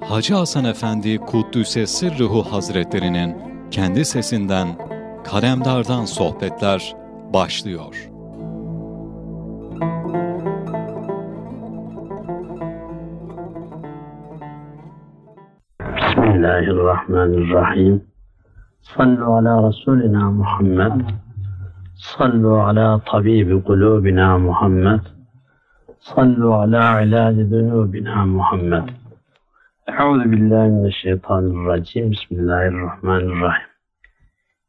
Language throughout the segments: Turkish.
Hacı Hasan Efendi Kuddüs'e Sırrıhu Hazretlerinin kendi sesinden Kalemdar'dan sohbetler başlıyor. Bismillahirrahmanirrahim. Sallu ala Resulina Muhammed. Sallu ala tabibi kulubina Muhammed. Sallu ala ilaci dunubina Muhammed. Euzu billahi mineşşeytanirracim. Bismillahirrahmanirrahim.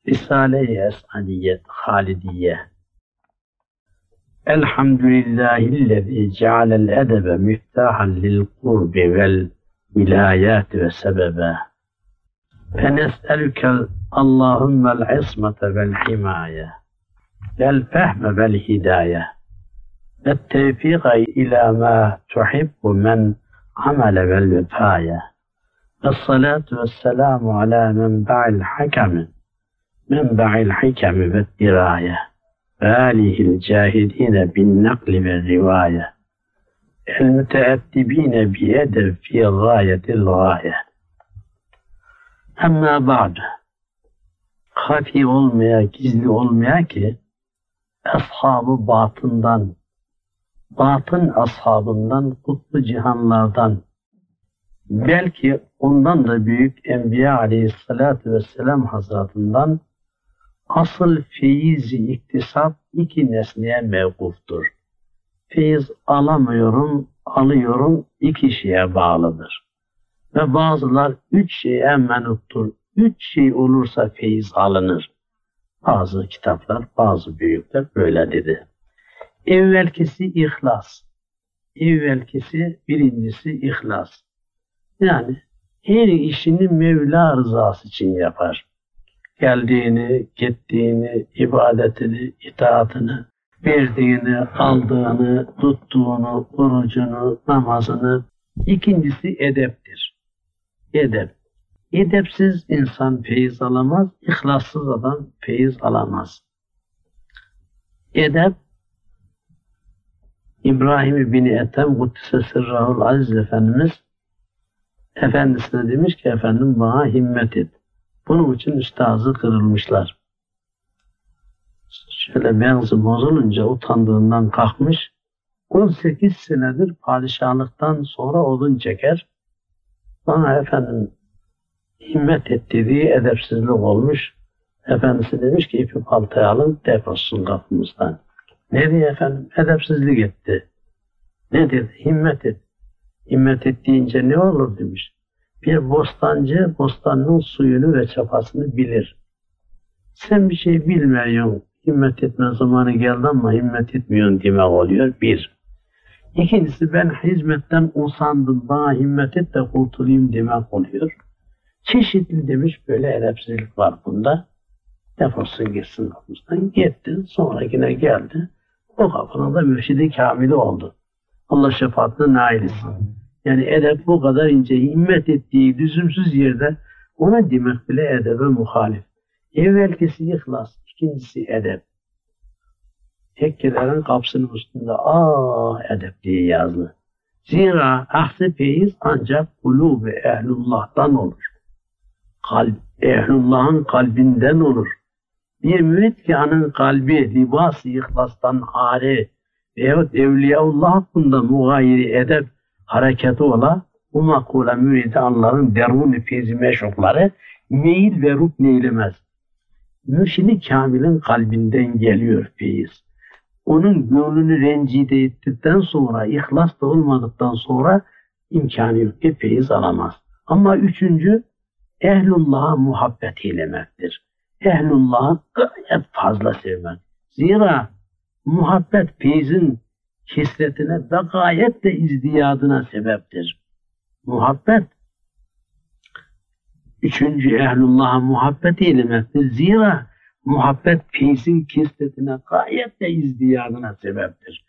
Risale-i Es'adiyet Halidiye Elhamdülillahillezî cealel edebe müftahan lil kurbi vel vilayat ve sebebe. Fenes'elükel Allahümmel ismete vel himaye vel fehme vel hidaye ve tevfika ila ma tuhibbu men عمل بالوفاية. الصلاة والسلام على منبع الحكم. منبع الحكم بالدراية. آله الجاهدين بالنقل بالرواية المتأدبين بأدب في غاية الغاية. أما بعد. خفي olmaya, gizli olmaya ki أصحاب باطندان batın ashabından, kutlu cihanlardan, belki ondan da büyük Enbiya aleyhissalatü vesselam hazretından asıl feyizi iktisap iki nesneye mevkuftur. Feyiz alamıyorum, alıyorum iki şeye bağlıdır. Ve bazılar üç şeye menuptur. Üç şey olursa feyiz alınır. Bazı kitaplar, bazı büyükler böyle dedi. Evvelkisi ihlas. Evvelkisi birincisi ihlas. Yani her işini Mevla rızası için yapar. Geldiğini, gittiğini, ibadetini, itaatını, verdiğini, aldığını, tuttuğunu, orucunu, namazını. İkincisi edeptir. Edep. Edepsiz insan feyiz alamaz, ihlassız adam feyiz alamaz. Edep İbrahim bin Ethem Kuddise Sırrahul Aziz Efendimiz efendisine demiş ki efendim bana himmet et. Bunun için üstazı kırılmışlar. Şöyle mevzu bozulunca utandığından kalkmış. 18 senedir padişahlıktan sonra odun çeker. Bana efendim himmet et dediği edepsizlik olmuş. Efendisi demiş ki ipi paltaya alın defolsun kapımızdan. Ne diye efendim? Edepsizlik etti. Ne dedi? Himmet et. Himmet et deyince ne olur demiş. Bir bostancı bostanın suyunu ve çapasını bilir. Sen bir şey bilmiyorsun. Himmet etme zamanı geldi ama himmet etmiyorsun demek oluyor. Bir. İkincisi ben hizmetten usandım. Bana himmet et de kurtulayım demek oluyor. Çeşitli demiş böyle edepsizlik var bunda. Defolsun gitsin kapımızdan. Gitti. Sonra yine geldi. O kapının da mürşidi kamili oldu. Allah şefaatine nail etsin. Yani edep bu kadar ince himmet ettiği lüzumsuz yerde ona demek bile edebe muhalif. Evvelkisi ihlas, ikincisi edep. Tekkelerin kapsının üstünde aa edep diye yazdı. Zira feyiz ancak kulub ehlullah'tan olur. Kalp, ehlullah'ın kalbinden olur. Bir mürit ki anın kalbi libas-ı ihlastan hare veyahut Evliyaullah hakkında mugayiri edep hareketi ola bu makule müridi anların derun-i feyzi meşrukları meyil ve ruh neylemez. Mürşidi Kamil'in kalbinden geliyor feyiz. Onun gönlünü rencide ettikten sonra, ihlas da olmadıktan sonra imkanı yok ki feyiz alamaz. Ama üçüncü, ehlullah'a muhabbet eylemektir. Ehlullah'ı gayet fazla sevmek. Zira muhabbet feyzin hisletine ve gayet de izdiyadına sebeptir. Muhabbet üçüncü ehlullah'a muhabbet eylemektir. Zira muhabbet feyzin kisletine gayet de izdiyadına sebeptir.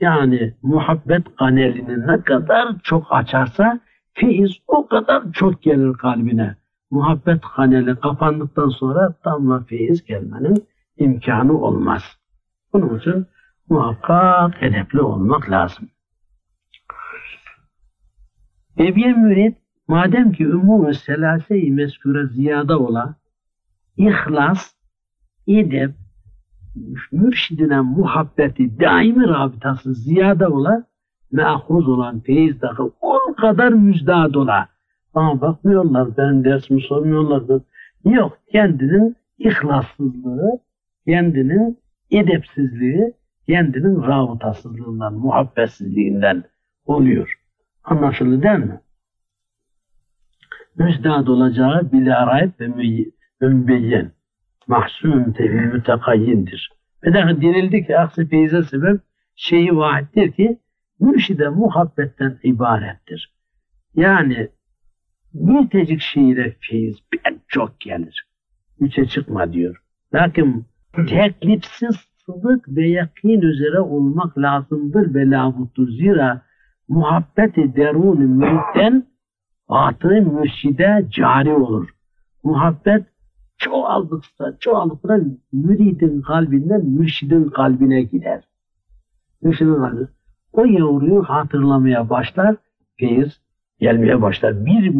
Yani muhabbet kanalini ne kadar çok açarsa feyiz o kadar çok gelir kalbine. Muhabbet kanali kapandıktan sonra damla feyiz gelmenin imkanı olmaz. Bunun için muhakkak edepli olmak lazım. Ve bir mürit madem ki umum selase-i meskure ziyade ola, ihlas, edep, mürşidine muhabbeti, daimi rabitası ziyade ola, meahuz olan feyizdaki on kadar müjdat ola. Ama bakmıyorlar, benim dersimi sormuyorlar. Yok, kendinin ihlassızlığı, kendinin edepsizliği, kendinin rabıtasızlığından, muhabbetsizliğinden oluyor. Anlaşıldı değil mi? Müjdat olacağı bila rayb ve mübeyyen. Mahsun tevi mütekayyindir. Ve daha denildi ki aksi feyze sebep şeyi vahittir ki mürşide muhabbetten ibarettir. Yani bir tecik şeyle feyiz pek çok gelir. Üçe çıkma diyor. Lakin teklipsiz sıdık ve yakin üzere olmak lazımdır ve labuttur. Zira muhabbeti derun müritten batı mürşide cari olur. Muhabbet çoğaldıkça çoğaldıkça müridin kalbinden mürşidin kalbine gider. Mürşidin kalbine. O yavruyu hatırlamaya başlar, feyiz gelmeye başlar. Bir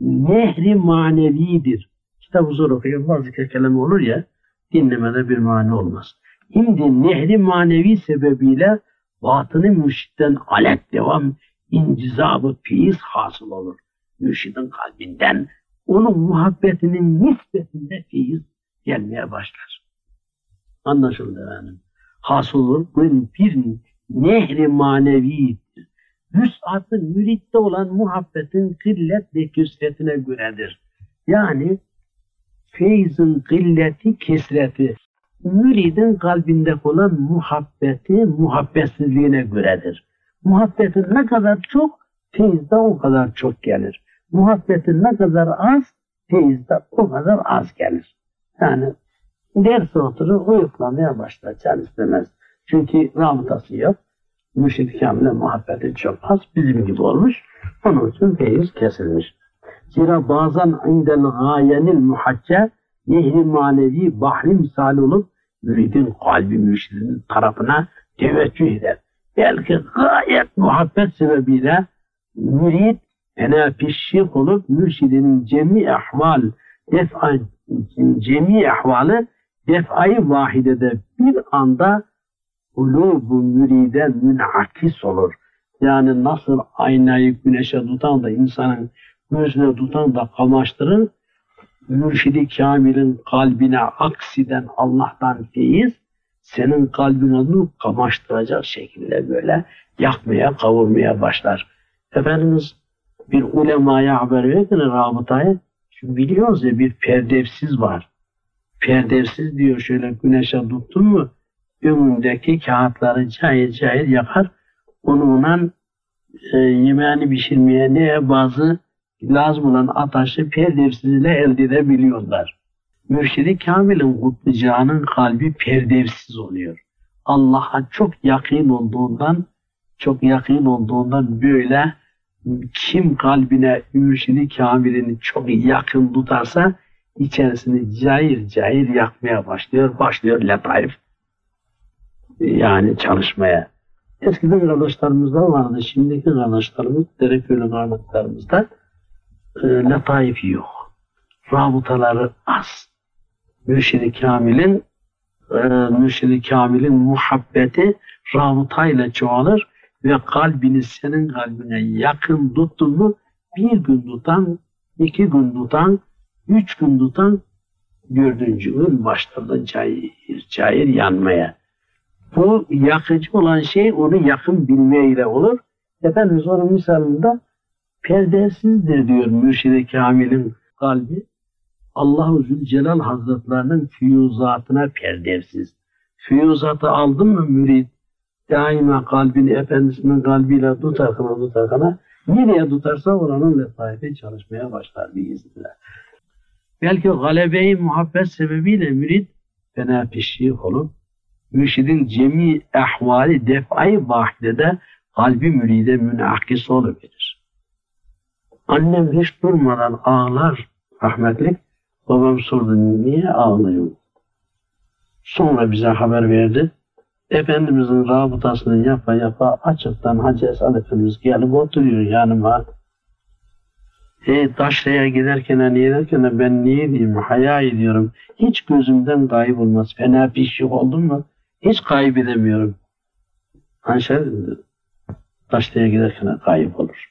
nehri manevidir. Kitabı zor okuyor, bazı kelime olur ya, dinlemede bir mani olmaz. Şimdi nehri manevi sebebiyle batını mürşitten alet devam incizabı feyiz hasıl olur. Mürşidin kalbinden onun muhabbetinin nispetinde feyiz gelmeye başlar. Anlaşıldı efendim. Hasıl olur. Bu bir nehri manevidir. Vüsatı müritte olan muhabbetin kıllet ve küsretine göredir. Yani feyzin kılleti, kesreti müridin kalbinde olan muhabbeti, muhabbetsizliğine göredir. Muhabbetin ne kadar çok, feyz de o kadar çok gelir. Muhabbetin ne kadar az, feyz de o kadar az gelir. Yani ders oturur, uyuklamaya başlar, can istemez. Çünkü rabıtası yok. Mürşid Kamil'e muhabbeti çok az, bizim gibi olmuş. Onun için feyiz kesilmiş. Zira bazen indel gayenil muhacce nehri manevi bahri misali olup müridin kalbi mürşidinin tarafına teveccüh eder. Belki gayet muhabbet sebebiyle mürid enafişşik olup mürşidinin cemi ahval defa cemi ahvalı defayı vahidede bir anda ulubu müride münakis olur. Yani nasıl aynayı güneşe tutan da insanın gözüne tutan da kamaştırır, mürşidi kamilin kalbine aksiden Allah'tan feyiz, senin kalbin onu kamaştıracak şekilde böyle yakmaya, kavurmaya başlar. Efendimiz bir ulemaya haber verirken rabıtayı, çünkü biliyoruz ya bir perdevsiz var. Perdevsiz diyor şöyle güneşe tuttun mu, önündeki kağıtları cayır cayır yakar. Onunla e, yemeğini pişirmeye neye bazı lazım olan ataşı perdevsizle elde edebiliyorlar. Mürşidi Kamil'in kutlayacağının kalbi perdevsiz oluyor. Allah'a çok yakın olduğundan çok yakın olduğundan böyle kim kalbine mürşidi kamilini çok yakın tutarsa içerisini cayır cayır yakmaya başlıyor. Başlıyor letaif yani çalışmaya. Eskiden kardeşlerimizde vardı. Şimdiki kardeşlerimiz, Dereköylü kardeşlerimizde e, letaif yok. Rabıtaları az. Mürşidi Kamil'in e, Mürşidi Kamil'in muhabbeti rabıtayla çoğalır ve kalbini senin kalbine yakın tuttun mu bir gün tutan, iki gün tutan, üç gün tutan dördüncü gün başladı cayır, cayır yanmaya. Bu yakıcı olan şey onu yakın bilmeyle olur. Efendimiz onun misalında perdesizdir diyor Mürşid-i Kamil'in kalbi. Allah-u Zülcelal Hazretlerinin füyuzatına perdesiz. Füyuzatı aldın mı mürid? Daima kalbini Efendimiz'in kalbiyle tutarkana tutarkana nereye tutarsa oranın letaifi çalışmaya başlar biiznillah. Belki galebeyi muhabbet sebebiyle mürid fena pişik olup mürşidin cemi ehvali defayı vahidede kalbi müride münakis oluverir. Annem hiç durmadan ağlar rahmetlik. Babam sordu niye ağlıyor? Sonra bize haber verdi. Efendimizin rabıtasını yapa yapa açıktan Hacı Esad Efendimiz gelip oturuyor yanıma. E, taşlaya giderken, hani giderken ben niye diyeyim, haya ediyorum. Hiç gözümden kayıp olmaz. Fena pişik oldum mu hiç kaybedemiyorum. Hanşer taşlaya giderken kayıp olur.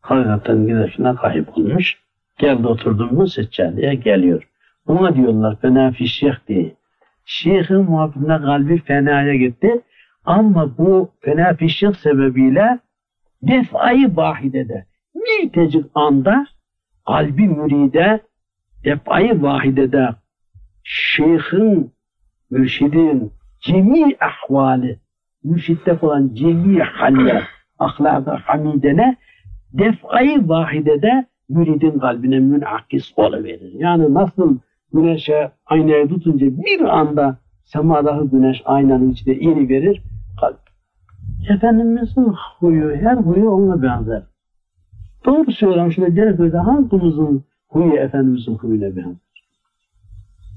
Hakikaten giderken kayıp olmuş. Geldi oturdum mu seccadeye geliyor. Buna diyorlar fena fişyeh diye. Şeyhin muhabbetine kalbi fenaya gitti. Ama bu fena fişyeh sebebiyle defayı vahidede birtecik anda kalbi müride defayı vahidede şeyhin, mürşidin cemi ahvali, mürşitte olan cemi haller, ahlak-ı hamidene defayı vahidede müridin kalbine münakis oluverir. Yani nasıl güneşe aynaya tutunca bir anda semadaki güneş aynanın içinde ini verir kalp. Efendimizin huyu, her huyu ona benzer. Doğru söylüyorum şöyle Dereköy'de halkımızın huyu Efendimizin huyuna benzer.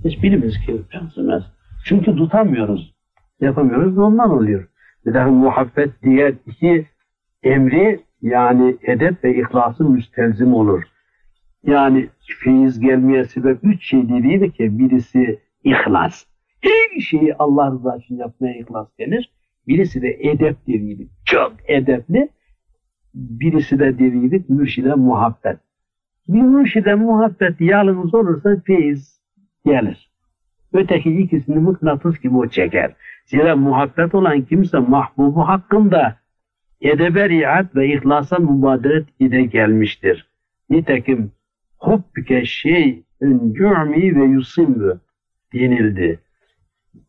Hiçbirimiz ki benzemez. Çünkü tutamıyoruz. Yapamıyoruz ondan oluyor. Bir daha muhabbet diğer iki emri yani edep ve ihlasın müstelzim olur. Yani feyiz gelmeye sebep üç şey dediydi ki birisi ihlas. Her şeyi Allah rızası için yapmaya ihlas denir. Birisi de edep dediydi. Çok edepli. Birisi de dediydi mürşide muhabbet. Bir mürşide muhabbet yalnız olursa feyiz gelir. Öteki ikisini mıknatıs gibi o çeker. Zira muhabbet olan kimse mahbubu hakkında edebe riayet ve ihlasa mübaderet ile gelmiştir. Nitekim hubbüke şey'ün yu'mi ve yusimmu denildi.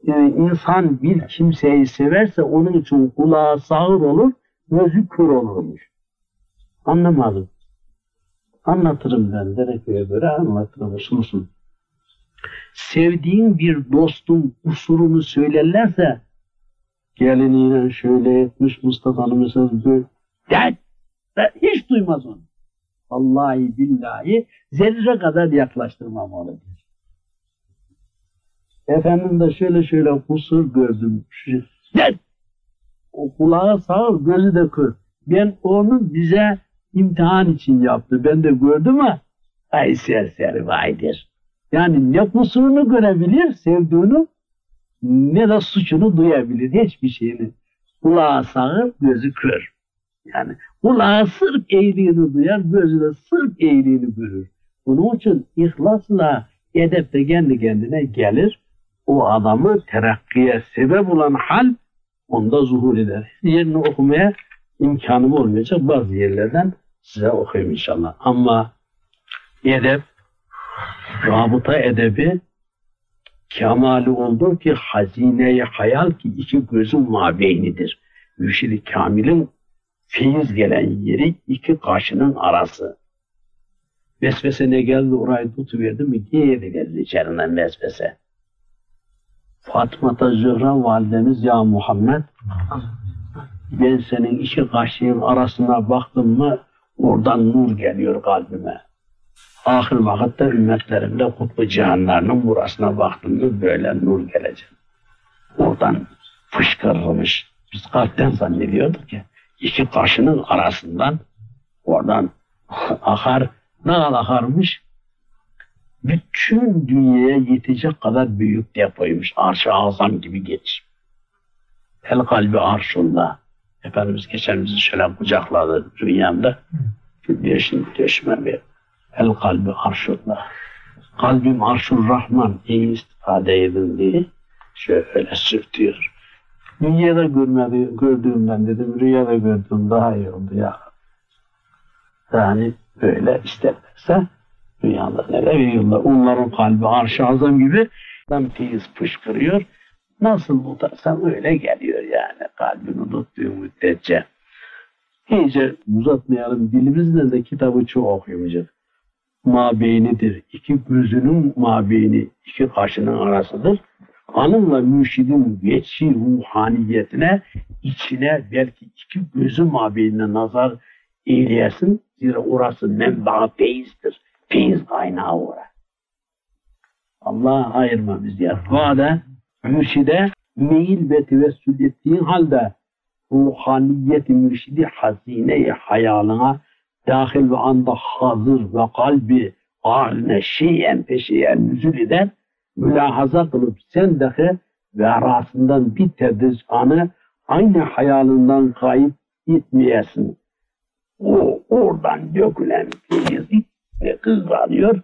Yani insan bir kimseyi severse onun için kulağı sağır olur, gözü kör olurmuş. Anlamadım. Anlatırım ben. Dereköy'e göre anlatırım. Usulsun. Sevdiğin bir dostun kusurunu söylerlerse geliniyle şöyle etmiş Mustafa'nın mesela böyle de, de, hiç duymaz onu. Vallahi billahi zerre kadar yaklaştırmam onu. Efendim de şöyle şöyle kusur gördüm. De, o kulağı sağır, gözü de kör. Ben onu bize imtihan için yaptı. Ben de gördüm ama ay serseri vaydir. Yani ne kusurunu görebilir, sevdiğini ne de suçunu duyabilir. Hiçbir şeyini. Kulağı sağır, gözü kör. Yani kulağı sırf eğriğini duyar, gözü de sırf eğriğini görür. Bunun için ihlasla edep de kendi kendine gelir. O adamı terakkiye sebep olan hal onda zuhur eder. Yerini okumaya imkanım olmayacak bazı yerlerden size okuyayım inşallah. Ama edep, rabıta edebi kemali oldu ki hazineye hayal ki iki gözün mabeynidir. Müşid-i Kamil'in feyiz gelen yeri iki kaşının arası. Vesvese ne geldi orayı tutuverdi mi geri geldi içerinden vesvese. Fatıma Zühra validemiz ya Muhammed ben senin iki kaşığın arasına baktım mı oradan nur geliyor kalbime. Ahir vakitte ümmetlerimde kutbu cihanlarının burasına baktım mı böyle nur gelecek. Oradan fışkırmış. Biz kalpten zannediyorduk ki iki kaşının arasından oradan akar, ne akarmış? Bütün dünyaya yetecek kadar büyük depoymuş. Arş-ı azam gibi geniş. El kalbi arşunda. Efendimiz geçen bizi şöyle kucakladı rüyamda. Diyor şimdi diyor bir El kalbi arşunda. Kalbim arşur rahman iyi istifade edin diye şöyle sürtüyor. Dünyada görmedi, gördüğümden dedim rüyada gördüğüm daha iyi oldu ya. Yani böyle isterlerse dünyada neler veriyorlar. Onların kalbi arş-ı azam gibi tam feyiz fışkırıyor. Nasıl tutarsan öyle geliyor yani kalbini tuttuğu müddetçe. İyice uzatmayalım dilimizle de kitabı çok okuyamayacak. Mabeynidir. İki gözünün mabeyni, iki kaşının arasıdır. Anınla mürşidin geçi ruhaniyetine, içine belki iki gözü mabeynine nazar eyleyesin. Zira orası menba feyizdir. Feyiz kaynağı ora. Allah ayırma biz ya. Vade mürşide meyil ve tevessül ettiğin halde ruhaniyeti mürşidi hazine-i hayalına dahil ve anda hazır ve kalbi haline şeyen peşeyen nüzul eder. Mülahaza kılıp sen dahi ve arasından bir tedris anı aynı hayalından kayıp gitmeyesin. O oradan dökülen ve kızarıyor.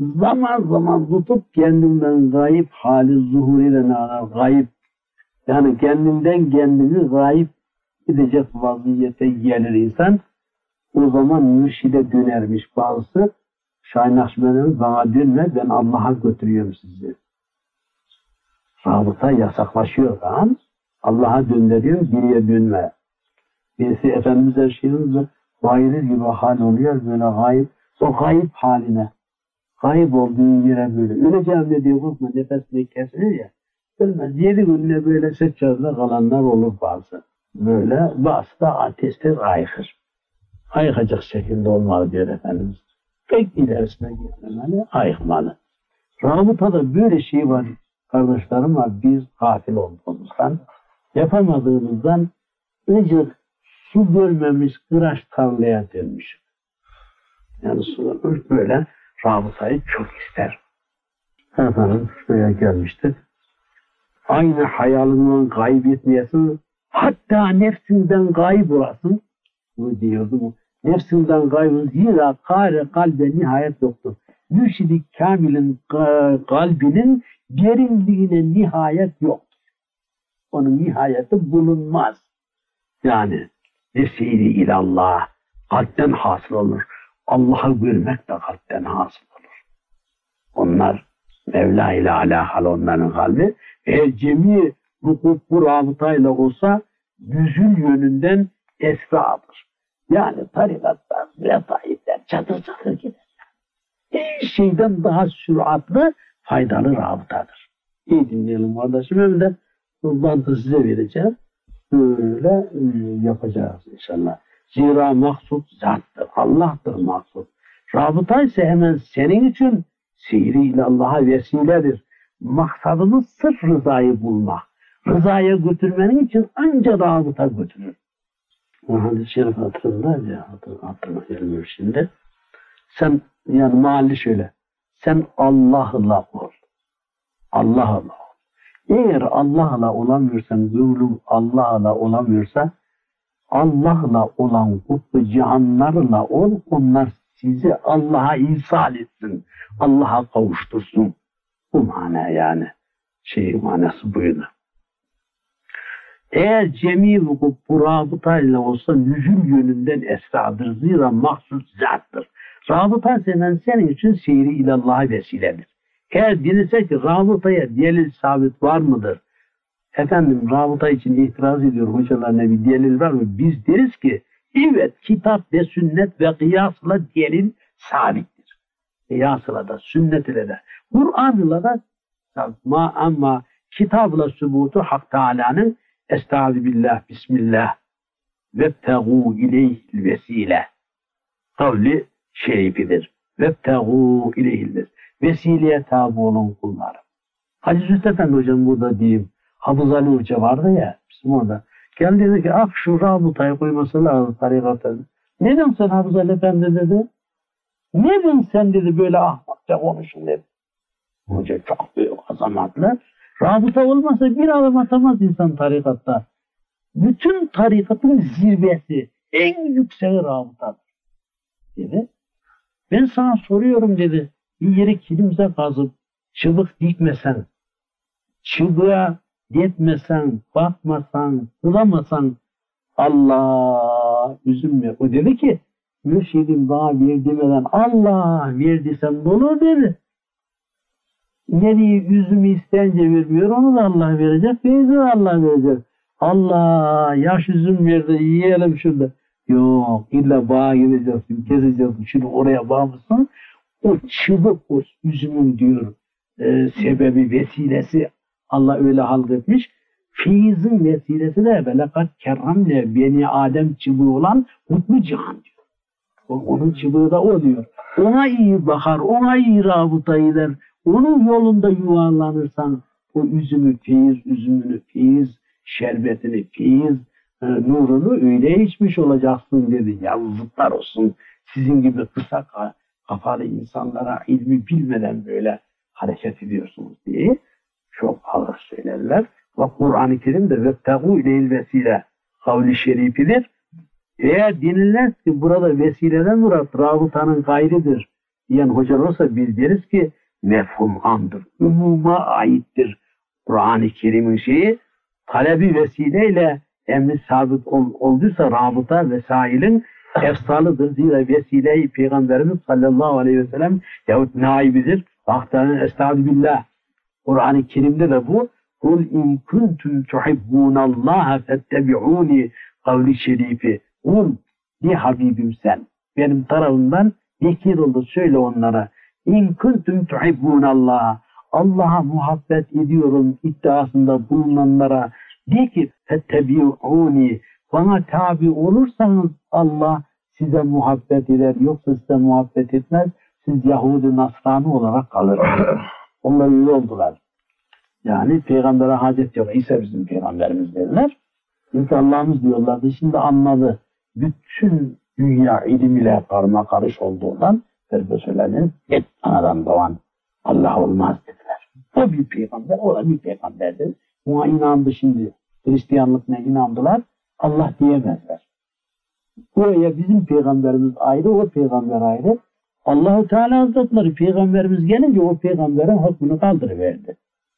Zaman zaman tutup kendinden gayip hali zuhur ile gayip yani kendinden kendini gayip gidecek vaziyete gelir insan. O zaman mürşide dönermiş bazısı. Şahin Akşener'in bana dönme ben Allah'a götürüyorum sizi. Rabıta yasaklaşıyor tamam Allah'a döndürüyor, geriye dönme. Birisi Efendimiz Erşehir'in gayri gibi hal oluyor, böyle gayip, o gayip haline. Gayip olduğu yere böyle. Öleceğim ne diyor, korkma nefesini kesiyor ya. Ölmez. Yedi günde böyle seçerde kalanlar olur bazı. Böyle bazı da ateşte aykır. Aykacak şekilde olmalı diyor Efendimiz. Pek ilerisine gitmemeli, ayıkmalı. Rabıtada böyle şey var kardeşlerim var. Biz gafil olduğumuzdan, yapamadığımızdan önce su görmemiş kıraç tarlaya dönmüş. Yani su böyle rabıtayı çok ister. Efendim şuraya gelmiştik. Aynı hayalinden kaybetmeyesin. Hatta nefsinden kaybolasın. Bu diyordu bu. Nefsinden kaybın zira kare kalbe nihayet yoktur. Mürşidi Kamil'in kalbinin derinliğine nihayet yoktur. Onun nihayeti bulunmaz. Yani vesile ilallah kalpten hasıl olur. Allah'ı görmek de kalpten hasıl olur. Onlar Mevla ile alakalı onların kalbi. Eğer cemi bu rabıtayla olsa yüzül yönünden esradır. Yani tarikatlar, letaifler çatır çatır gider. Her şeyden daha süratli faydalı rabıtadır. İyi dinleyelim kardeşim. Hem de bantı size vereceğim. Böyle e, yapacağız inşallah. Zira maksut zattır. Allah'tır maksut. Rabıta ise hemen senin için sihri Allah'a vesiledir. Maksadımız sırf rızayı bulmak. Rızaya götürmenin için ancak rabıta götürür. Hadis-i şerif hatırında ya hatırına gelmiyor şimdi. Sen yani mahalli şöyle. Sen Allah'la ol. Allah'la ol. Eğer Allah'la olamıyorsan, zulüm Allah'la olamıyorsa Allah'la olan kutlu cihanlarla ol, onlar sizi Allah'a ihsal etsin. Allah'a kavuştursun. Bu mana yani. Şey manası buydu. Eğer cemi vukup bu rabıtayla olsa nüzül yönünden esradır. Zira mahsus zattır. Rabıta senen senin için seyri ilallah'a vesiledir. Eğer denilse ki rabıtaya delil sabit var mıdır? Efendim rabıta için itiraz ediyor hocalarına bir delil var mı? Biz deriz ki evet kitap ve sünnet ve kıyasla delil sabittir. Kıyasla da sünnet ile de. Kur'an'la da ma ama kitabla sübutu Hak Teala'nın Estaizu billah, bismillah vebtegû ileyhil vesile kavli şerifidir. Vebtegû ileyhil vesile vesileye tabi olun kullarım. Hacı Züht Efendi hocam burada diyeyim. Hafız Ali Hoca vardı ya bizim orada. Geldi dedi ki ah şu rabıtayı koyması lazım tarikata. Neden sen Hafız Ali Efendi dedi. Neden sen dedi böyle ahmakça konuşun dedi. Hoca çok büyük azamatlı. Rabıta olmasa bir adım atamaz insan tarikatta. Bütün tarikatın zirvesi, en yükseği rabıtadır. Dedi. Ben sana soruyorum dedi. Bir yeri kilimize kazıp çıbık dikmesen, çıbığa yetmesen, bakmasan, kılamasan Allah üzülme. O dedi ki mürşidim bana ver demeden Allah verdiysen dolu dedi. Nereye üzümü istence vermiyor onu da Allah verecek. Feyzi Allah verecek. Allah yaş üzüm verdi yiyelim şurada. Yok illa bağa gideceksin keseceksin. Şimdi oraya bağımlısın. O çıbık o üzümün diyor e, sebebi vesilesi Allah öyle halketmiş. Feyizin vesilesi de velakat kerramle beni Adem çıbığı olan mutlu cihan diyor. Onun çıbığı da o diyor. Ona iyi bakar, ona iyi rabıta eder. Onun yolunda yuvarlanırsan o üzümü feyiz, üzümünü feyiz, şerbetini feyiz, e, nurunu öyle içmiş olacaksın dedi. Yazıklar olsun sizin gibi kısa kafalı insanlara ilmi bilmeden böyle hareket ediyorsunuz diye çok ağır söylerler. Ve Kur'an-ı Kerim de vettegu ileyil vesile kavli şerifidir. Eğer denilmez burada vesileden murat rabıtanın gayridir diyen hoca olsa biz deriz ki mefhum andır. Umuma aittir. Kur'an-ı Kerim'in şeyi talebi vesileyle emri sabit ol, olduysa rabıta vesailin efsalıdır. Zira vesileyi Peygamberimiz sallallahu aleyhi ve sellem yahut naibidir. Vaktanın estağfirullah. Kur'an-ı Kerim'de de bu Kul in kuntum tuhibbunallaha fettebi'uni kavli şerifi. Kul di Habibim sen. Benim tarafımdan vekil oldu söyle onlara. İn kuntum tuhibbunallaha. Allah'a muhabbet ediyorum iddiasında bulunanlara de ki fettebi'uni bana tabi olursanız Allah size muhabbet eder yoksa size muhabbet etmez. Siz Yahudi Nasrani olarak kalırsınız. Onlar öyle oldular. Yani peygambere hacet yok. İsa bizim peygamberimiz derler. İlk Allah'ımız diyorlardı. Şimdi anladı. Bütün dünya ilim ile karma karış olduğundan Ferbeşölerin hep anadan doğan Allah olmaz dediler. O bir peygamber, o da bir peygamberdir. Buna inandı şimdi. Hristiyanlıkla inandılar. Allah diyemezler. Buraya bizim peygamberimiz ayrı, o peygamber ayrı. Allahu Teala Hazretleri peygamberimiz gelince o peygamberin hükmünü kaldırıverdi.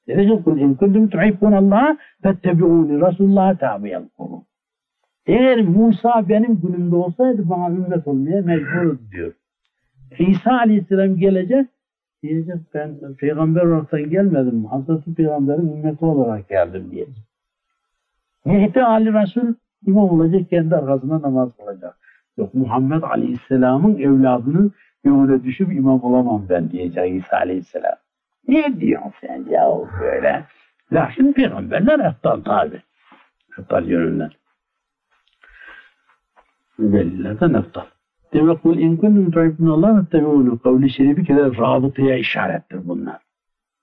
Dedi ki kul in kuntum tuhibbun Allah fettebi'uni Resulullah'a tabi olun. Eğer Musa benim günümde olsaydı bana ümmet olmaya mecburuz diyor. İsa Aleyhisselam gelecek diyecek ben peygamber olarak gelmedim. Hazreti Peygamber'in ümmeti olarak geldim diyecek. Mehdi Ali Resul imam olacak kendi arkasında namaz kılacak. Yok Muhammed Aleyhisselam'ın evladının yoluna düşüp imam olamam ben diyecek İsa Aleyhisselam. Niye diyorsun sen ya böyle? Lakin peygamberler aptal tabi. Aptal yönünden. Velilerden aptal. Demek kul in kuntum tuhibbunallah ve tebi'unu kavli şerifi kadar rabıtaya işarettir bunlar.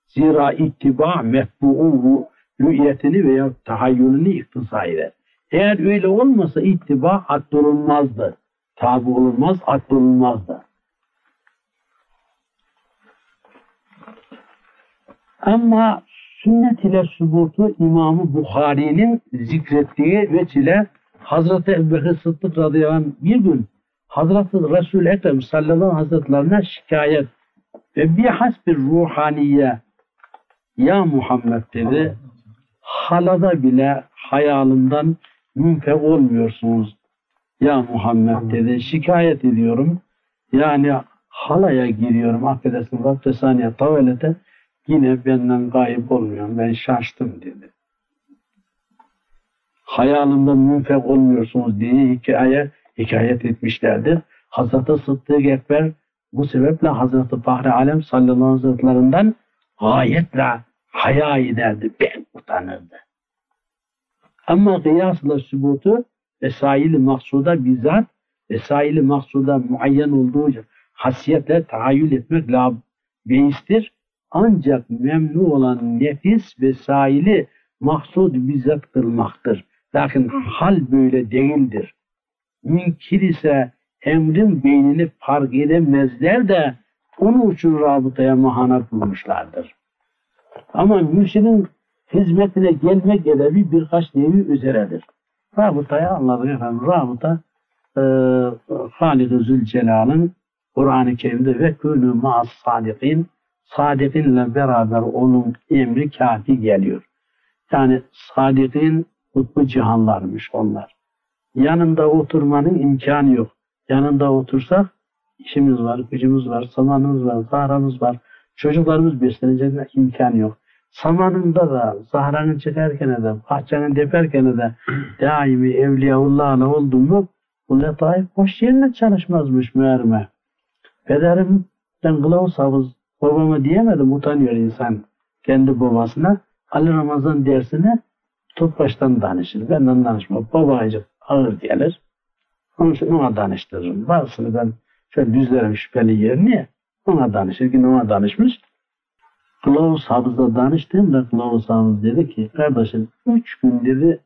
Zira ittiba mefbu'un rü'yetini veya tahayyülünü iktisa eder. Eğer öyle olmasa ittiba addolunmazdı. Tabi olunmaz, addolunmazdı. Ama sünnet ile subutu İmam-ı Bukhari'nin zikrettiği veçile Hazreti Ebubekir Sıddık radıyallahu anh bir gün Hazreti Resul Ekrem sallallahu hazretlerine şikayet ve bir hasbir ruhaniye ya Muhammed dedi halada bile hayalımdan münfek olmuyorsunuz. Ya Muhammed dedi şikayet ediyorum. Yani halaya giriyorum affedersin Rabbe saniye tavelete yine benden gayip olmuyor. Ben şaştım dedi. Hayalımdan münfek olmuyorsunuz diye hikaye hikayet etmişlerdir. Hazreti Sıddık Ekber bu sebeple Hazreti Fahri Alem sallallahu aleyhi ve sellem'den gayetle haya ederdi. Ben utanırdı. Ama kıyasla sübutu vesaili maksuda bizzat vesaili maksuda muayyen olduğu hasiyetle tahayyül etmek lazım. Beistir. Ancak memnu olan nefis vesaili maksud bizzat kılmaktır. Lakin hal böyle değildir. Münkir ise emrin beynini fark edemezler de onun için rabıtaya mahana bulmuşlardır. Ama mürşidin hizmetine gelmek edebi birkaç nevi üzeredir. Rabıtayı anladık efendim. Rabıta e, Halik-i Zülcelal'ın Kur'an-ı Kerim'de ve künü ma'as sadikin sadikinle beraber onun emri kafi geliyor. Yani sadikin kutbu cihanlarmış onlar. Yanında oturmanın imkanı yok. Yanında otursak işimiz var, gücümüz var, zamanımız var, zahramız var. Çocuklarımız beslenecek imkan yok. Zamanında da zahranı çıkarken de, bahçenin deperken de daimi evliyaullah'la oldum mu bu letaif boş yerine çalışmazmış meğerime. Pederimden kılavuz havuz babama diyemedim utanıyor insan kendi babasına. Ali Ramazan dersine Topbaş'tan danışır. Benden danışma. Babacık ağır gelir. Onun için ona danıştırırım. Bazısını ben şöyle düzlerim şüpheli yerini ona danışır. Yine ona danışmış. Kılavuz Hafız'a danıştığımda Kılavuz Hafız dedi ki kardeşim üç gün dedi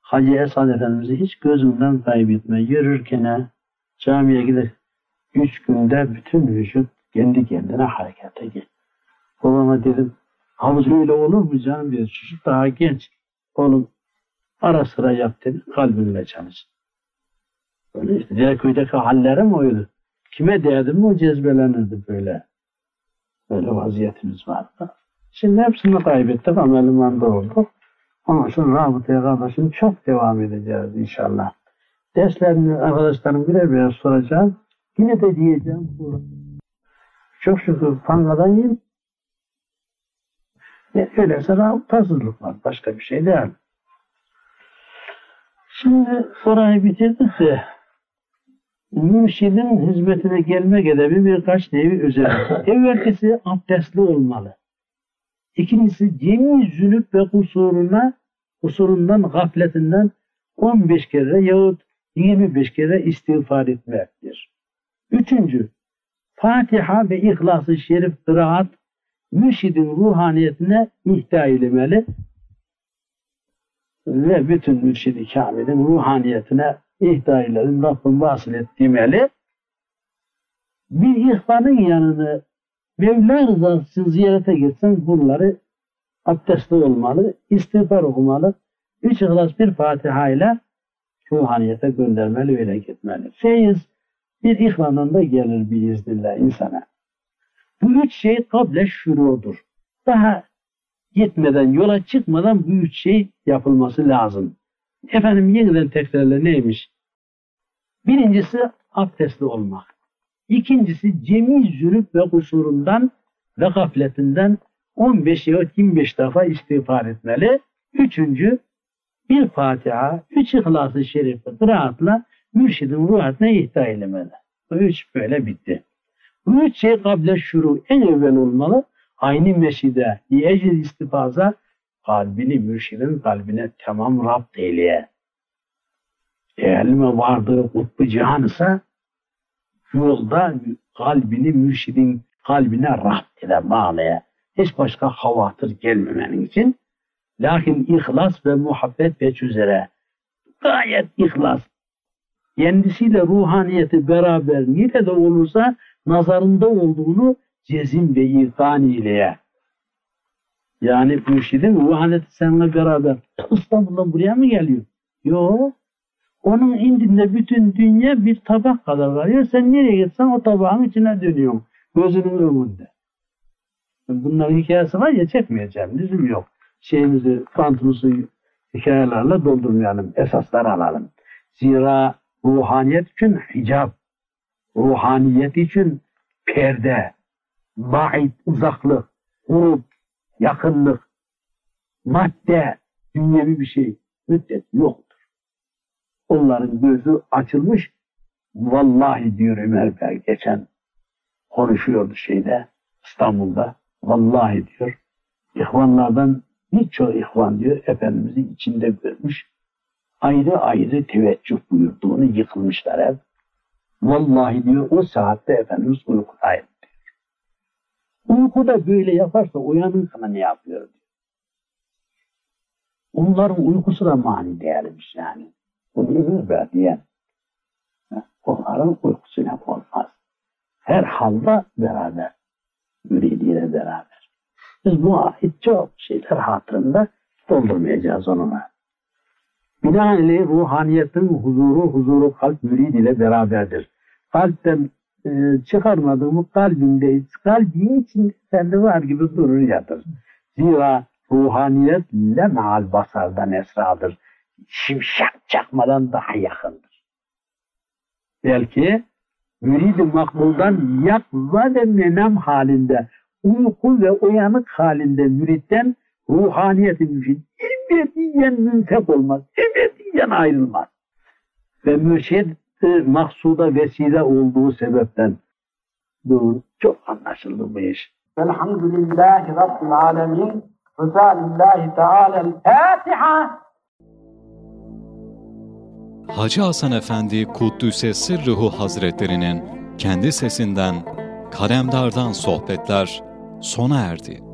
Hacı Esad Efendimiz'i hiç gözümden kaybetme. Yürürken camiye gidip üç günde bütün vücut kendi kendine harekete geç. Babama dedim havuz öyle olur mu canım diyor. Çocuk daha genç. Oğlum ara sıra yap dedi. Kalbinle çalış. Öyle işte diğer köydeki hallerim oydu. Kime değdim mi o cezbelenirdi böyle. Böyle vaziyetimiz vardı. Şimdi hepsini kaybettik ama elimanda olduk. Ama şu rabıtaya kardeşim çok devam edeceğiz inşallah. Derslerini arkadaşlarım birer birer soracağım. Yine de diyeceğim. Çok şükür pangadan yiyeyim. E, öyleyse rabıtasızlık var. Başka bir şey değil. Şimdi orayı bitirdik de mürşidin hizmetine gelmek edebi birkaç nevi özellik. Evvelkisi abdestli olmalı. İkincisi cemi zünüp ve kusuruna, kusurundan, gafletinden 15 kere yahut 25 kere istiğfar etmektir. Üçüncü, Fatiha ve İhlas-ı Şerif kıraat mürşidin ruhaniyetine ihda edilmeli ve bütün mürşidi kamilin ruhaniyetine ihda eyledim, Rabbim vasıl et demeli. Bir ihvanın yanını Mevla rızası ziyarete gitsen bunları abdestli olmalı, istiğfar okumalı, üç ihlas bir Fatiha ile ruhaniyete göndermeli, öyle gitmeli. Feyiz bir ihvandan da gelir biiznillah insana. Bu üç şey kable şurudur. Daha gitmeden, yola çıkmadan bu üç şey yapılması lazım. Efendim yeniden tekrarla neymiş? Birincisi abdestli olmak. İkincisi cemi zürüp ve kusurundan ve gafletinden 15 ya 25 defa istiğfar etmeli. Üçüncü bir Fatiha, üç İhlas-ı Şerif'i kıraatla mürşidin ruhatına ihta eylemeli. Bu üç böyle bitti. Bu üç şey kable şuru en evvel olmalı. Aynı meşide, ecil istifaza kalbini mürşidin kalbine tamam rapt eyleye. Eğer vardığı kutbu cihan ise yolda kalbini mürşidin kalbine rahat ile bağlaya. Hiç başka havatır gelmemenin için. Lakin ihlas ve muhabbet peç üzere gayet ihlas. Kendisiyle ruhaniyeti beraber nerede olursa nazarında olduğunu cezim ve ikan ileye. Yani mürşidin ruhaniyeti seninle beraber İstanbul'dan buraya mı geliyor? Yok. Onun indinde bütün dünya bir tabak kadar varıyor. Sen nereye gitsen o tabağın içine dönüyorsun. Gözünün önünde. Bunların hikayesi var ya çekmeyeceğim. Lüzum yok. Şeyimizi, fantumuzu hikayelerle doldurmayalım. Esaslar alalım. Zira ruhaniyet için hicab, ruhaniyet için perde, ba'id, uzaklık, grup, yakınlık, madde, dünyevi bir şey, müddet yok. Onların gözü açılmış. Vallahi diyor Ömer Bey geçen konuşuyordu şeyde İstanbul'da. Vallahi diyor ihvanlardan birçok ihvan diyor Efendimiz'i içinde görmüş. Ayrı ayrı teveccüh buyurduğunu yıkılmışlar hep. Vallahi diyor o saatte Efendimiz uykudaydı diyor. Uykuda böyle yaparsa uyanınkana ne yapıyor. Onların uykusu da mani değermiş yani. Bunu ver diyen. Onların uykusuyla olmaz. Her halda beraber. Müridiyle beraber. Biz bu ait çok şeyler hatırında doldurmayacağız onunla. Binaenaleyh ruhaniyetin huzuru, huzuru kalp mürid ile beraberdir. Kalpten e, çıkarmadığımız kalbindeyiz. Kalbin içinde sende var gibi durur yatır. Zira ruhaniyet lemal basardan esradır şimşek çakmadan daha yakındır. Belki mürid-i makbuldan yakza ve menem halinde, uyku ve uyanık halinde müritten ruhaniyeti mürşid ebediyen münfek olmaz, ebediyen ayrılmaz. Ve mürşid maksuda vesile olduğu sebepten bu çok anlaşıldı bu iş. Velhamdülillahi Rabbil Alemin. Rızalillahi Teala. Fatiha. Hacı Hasan Efendi Kuddüs'e Sırrıhu Hazretlerinin kendi sesinden Kalemdar'dan sohbetler sona erdi.